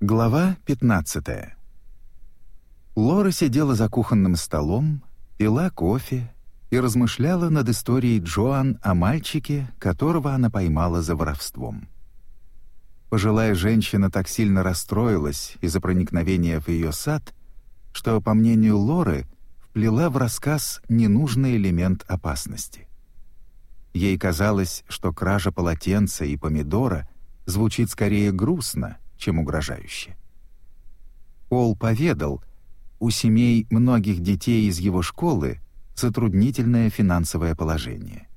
Глава 15 Лора сидела за кухонным столом, пила кофе и размышляла над историей Джоан о мальчике, которого она поймала за воровством. Пожилая женщина так сильно расстроилась из-за проникновения в ее сад, что, по мнению Лоры, вплела в рассказ ненужный элемент опасности. Ей казалось, что кража полотенца и помидора звучит скорее грустно, чем угрожающе. Пол поведал, у семей многих детей из его школы затруднительное финансовое положение.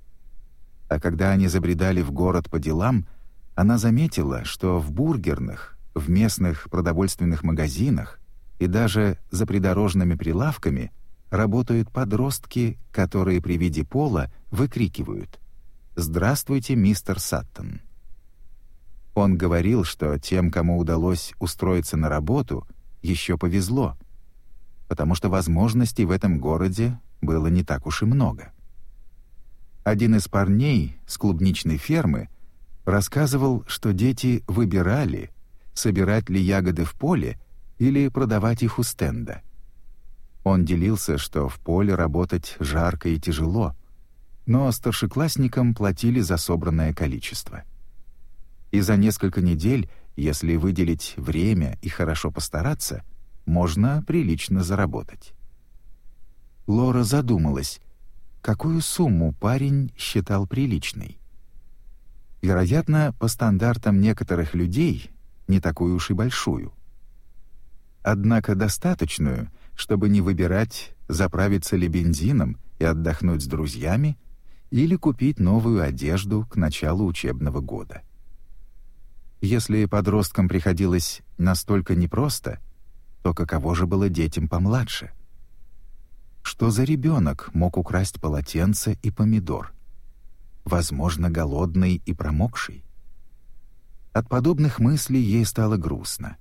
А когда они забредали в город по делам, она заметила, что в бургерных, в местных продовольственных магазинах и даже за придорожными прилавками работают подростки, которые при виде пола выкрикивают «Здравствуйте, мистер Саттон». Он говорил, что тем, кому удалось устроиться на работу, еще повезло, потому что возможностей в этом городе было не так уж и много. Один из парней с клубничной фермы рассказывал, что дети выбирали, собирать ли ягоды в поле или продавать их у стенда. Он делился, что в поле работать жарко и тяжело, но старшеклассникам платили за собранное количество и за несколько недель, если выделить время и хорошо постараться, можно прилично заработать. Лора задумалась, какую сумму парень считал приличной. Вероятно, по стандартам некоторых людей, не такую уж и большую. Однако достаточную, чтобы не выбирать, заправиться ли бензином и отдохнуть с друзьями или купить новую одежду к началу учебного года. Если подросткам приходилось настолько непросто, то каково же было детям помладше? Что за ребенок мог украсть полотенце и помидор? Возможно, голодный и промокший. От подобных мыслей ей стало грустно.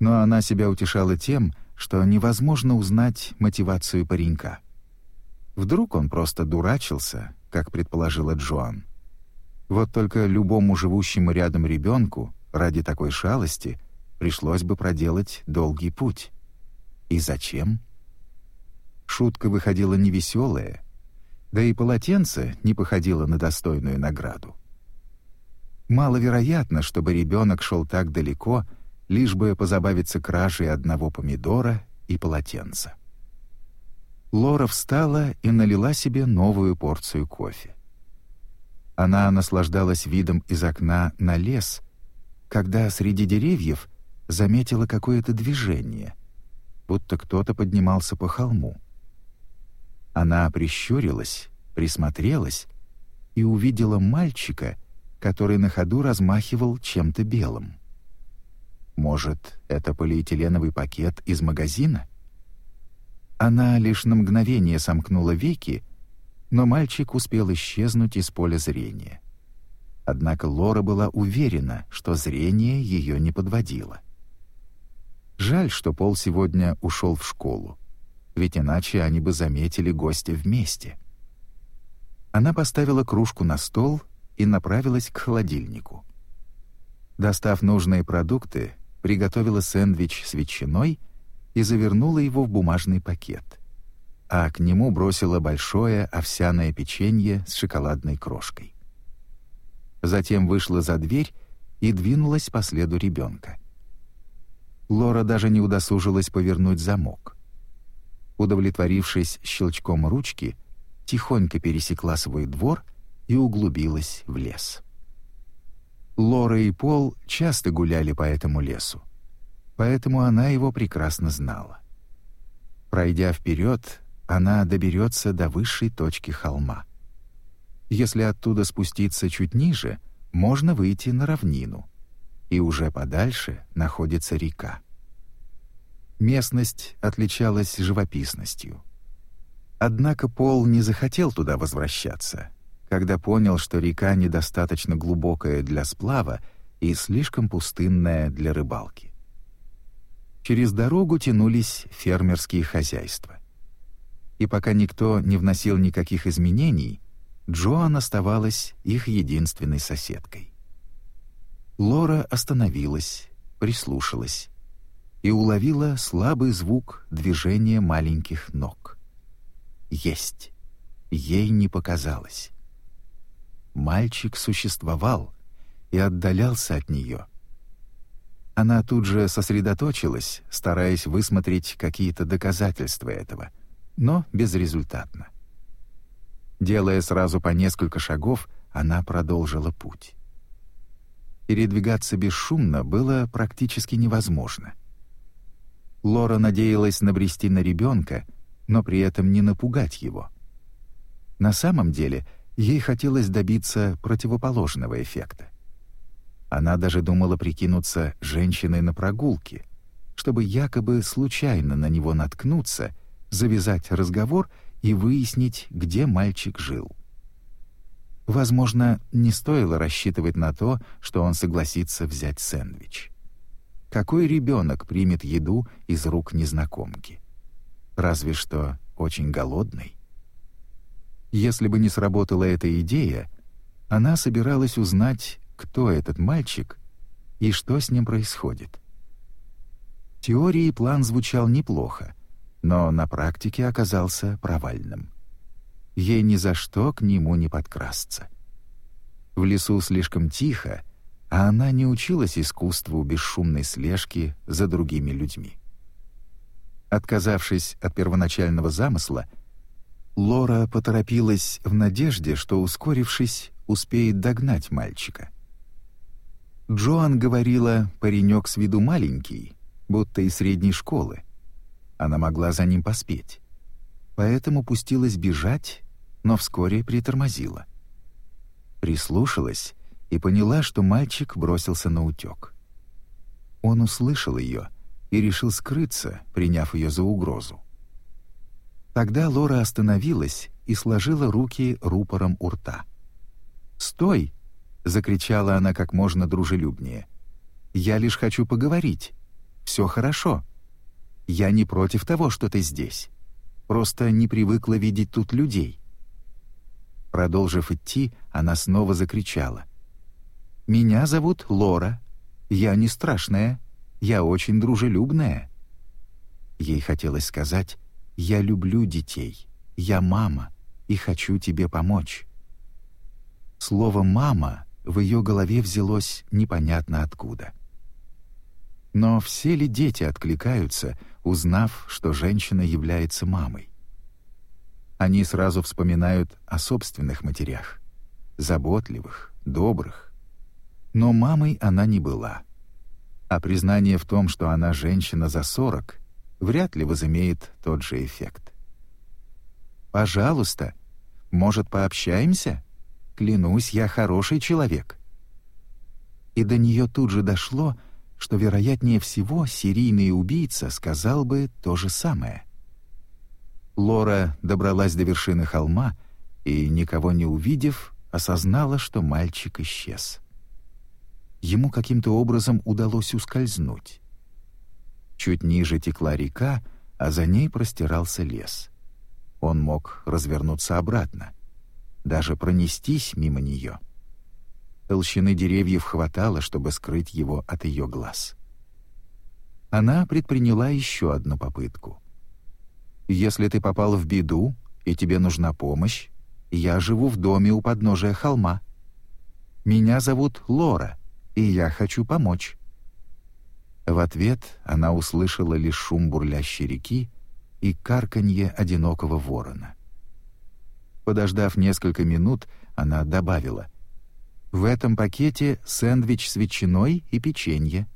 Но она себя утешала тем, что невозможно узнать мотивацию паренька. Вдруг он просто дурачился, как предположила Джоан. Вот только любому живущему рядом ребенку ради такой шалости пришлось бы проделать долгий путь. И зачем? Шутка выходила невеселая, да и полотенце не походило на достойную награду. Маловероятно, чтобы ребенок шел так далеко, лишь бы позабавиться кражей одного помидора и полотенца. Лора встала и налила себе новую порцию кофе. Она наслаждалась видом из окна на лес, когда среди деревьев заметила какое-то движение, будто кто-то поднимался по холму. Она прищурилась, присмотрелась и увидела мальчика, который на ходу размахивал чем-то белым. Может, это полиэтиленовый пакет из магазина? Она лишь на мгновение сомкнула веки но мальчик успел исчезнуть из поля зрения. Однако Лора была уверена, что зрение ее не подводило. Жаль, что Пол сегодня ушел в школу, ведь иначе они бы заметили гостя вместе. Она поставила кружку на стол и направилась к холодильнику. Достав нужные продукты, приготовила сэндвич с ветчиной и завернула его в бумажный пакет — а к нему бросила большое овсяное печенье с шоколадной крошкой. Затем вышла за дверь и двинулась по следу ребенка. Лора даже не удосужилась повернуть замок. Удовлетворившись щелчком ручки, тихонько пересекла свой двор и углубилась в лес. Лора и Пол часто гуляли по этому лесу, поэтому она его прекрасно знала. Пройдя вперед, она доберется до высшей точки холма. Если оттуда спуститься чуть ниже, можно выйти на равнину, и уже подальше находится река. Местность отличалась живописностью. Однако Пол не захотел туда возвращаться, когда понял, что река недостаточно глубокая для сплава и слишком пустынная для рыбалки. Через дорогу тянулись фермерские хозяйства и пока никто не вносил никаких изменений, Джоан оставалась их единственной соседкой. Лора остановилась, прислушалась и уловила слабый звук движения маленьких ног. Есть. Ей не показалось. Мальчик существовал и отдалялся от нее. Она тут же сосредоточилась, стараясь высмотреть какие-то доказательства этого, но безрезультатно. Делая сразу по несколько шагов, она продолжила путь. Передвигаться бесшумно было практически невозможно. Лора надеялась набрести на ребенка, но при этом не напугать его. На самом деле, ей хотелось добиться противоположного эффекта. Она даже думала прикинуться женщиной на прогулке, чтобы якобы случайно на него наткнуться, завязать разговор и выяснить, где мальчик жил. Возможно, не стоило рассчитывать на то, что он согласится взять сэндвич. Какой ребенок примет еду из рук незнакомки? Разве что очень голодный. Если бы не сработала эта идея, она собиралась узнать, кто этот мальчик и что с ним происходит. В теории план звучал неплохо, но на практике оказался провальным. Ей ни за что к нему не подкрасться. В лесу слишком тихо, а она не училась искусству бесшумной слежки за другими людьми. Отказавшись от первоначального замысла, Лора поторопилась в надежде, что, ускорившись, успеет догнать мальчика. Джоан говорила, паренек с виду маленький, будто из средней школы. Она могла за ним поспеть. Поэтому пустилась бежать, но вскоре притормозила. Прислушалась и поняла, что мальчик бросился на утек. Он услышал ее и решил скрыться, приняв ее за угрозу. Тогда Лора остановилась и сложила руки рупором у рта. «Стой!» — закричала она как можно дружелюбнее. «Я лишь хочу поговорить. Все хорошо. Я не против того, что ты здесь. Просто не привыкла видеть тут людей». Продолжив идти, она снова закричала. «Меня зовут Лора. Я не страшная. Я очень дружелюбная». Ей хотелось сказать «Я люблю детей. Я мама и хочу тебе помочь». Слово «мама» в ее голове взялось непонятно откуда. Но все ли дети откликаются, узнав, что женщина является мамой? Они сразу вспоминают о собственных матерях, заботливых, добрых. Но мамой она не была. А признание в том, что она женщина за сорок, вряд ли возымеет тот же эффект. «Пожалуйста, может, пообщаемся? Клянусь, я хороший человек». И до нее тут же дошло, что, вероятнее всего, серийный убийца сказал бы то же самое. Лора добралась до вершины холма и, никого не увидев, осознала, что мальчик исчез. Ему каким-то образом удалось ускользнуть. Чуть ниже текла река, а за ней простирался лес. Он мог развернуться обратно, даже пронестись мимо нее. Толщины деревьев хватало, чтобы скрыть его от ее глаз. Она предприняла еще одну попытку. «Если ты попал в беду, и тебе нужна помощь, я живу в доме у подножия холма. Меня зовут Лора, и я хочу помочь». В ответ она услышала лишь шум бурлящей реки и карканье одинокого ворона. Подождав несколько минут, она добавила, «В этом пакете сэндвич с ветчиной и печенье.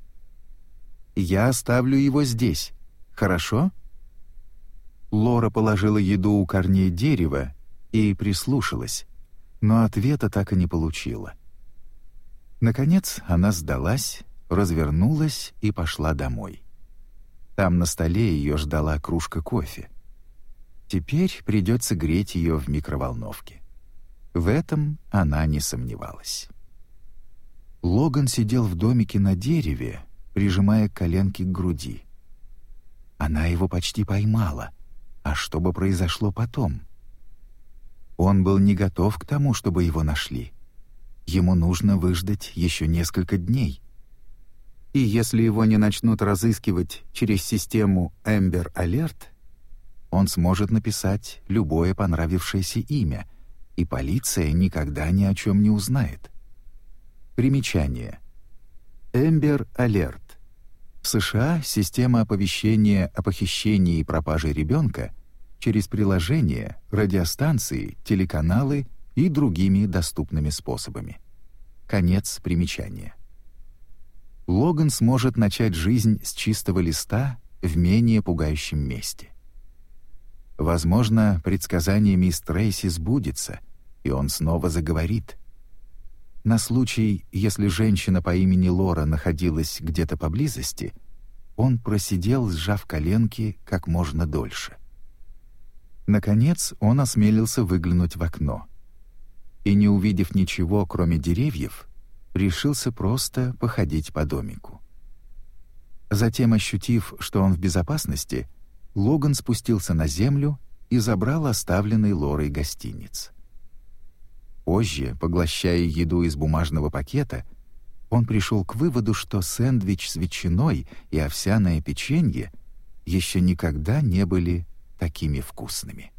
Я оставлю его здесь, хорошо?» Лора положила еду у корней дерева и прислушалась, но ответа так и не получила. Наконец она сдалась развернулась и пошла домой. Там на столе ее ждала кружка кофе. Теперь придется греть ее в микроволновке. В этом она не сомневалась. Логан сидел в домике на дереве, прижимая коленки к груди. Она его почти поймала. А что бы произошло потом? Он был не готов к тому, чтобы его нашли. Ему нужно выждать еще несколько дней — И если его не начнут разыскивать через систему Ember Alert, он сможет написать любое понравившееся имя, и полиция никогда ни о чем не узнает. Примечание. Ember Alert. В США система оповещения о похищении и пропаже ребенка через приложения, радиостанции, телеканалы и другими доступными способами. Конец примечания. Логан сможет начать жизнь с чистого листа в менее пугающем месте. Возможно, предсказание мисс Трейси сбудется, и он снова заговорит. На случай, если женщина по имени Лора находилась где-то поблизости, он просидел, сжав коленки, как можно дольше. Наконец он осмелился выглянуть в окно. И, не увидев ничего, кроме деревьев, решился просто походить по домику. Затем, ощутив, что он в безопасности, Логан спустился на землю и забрал оставленный Лорой гостиниц. Позже, поглощая еду из бумажного пакета, он пришел к выводу, что сэндвич с ветчиной и овсяное печенье еще никогда не были такими вкусными.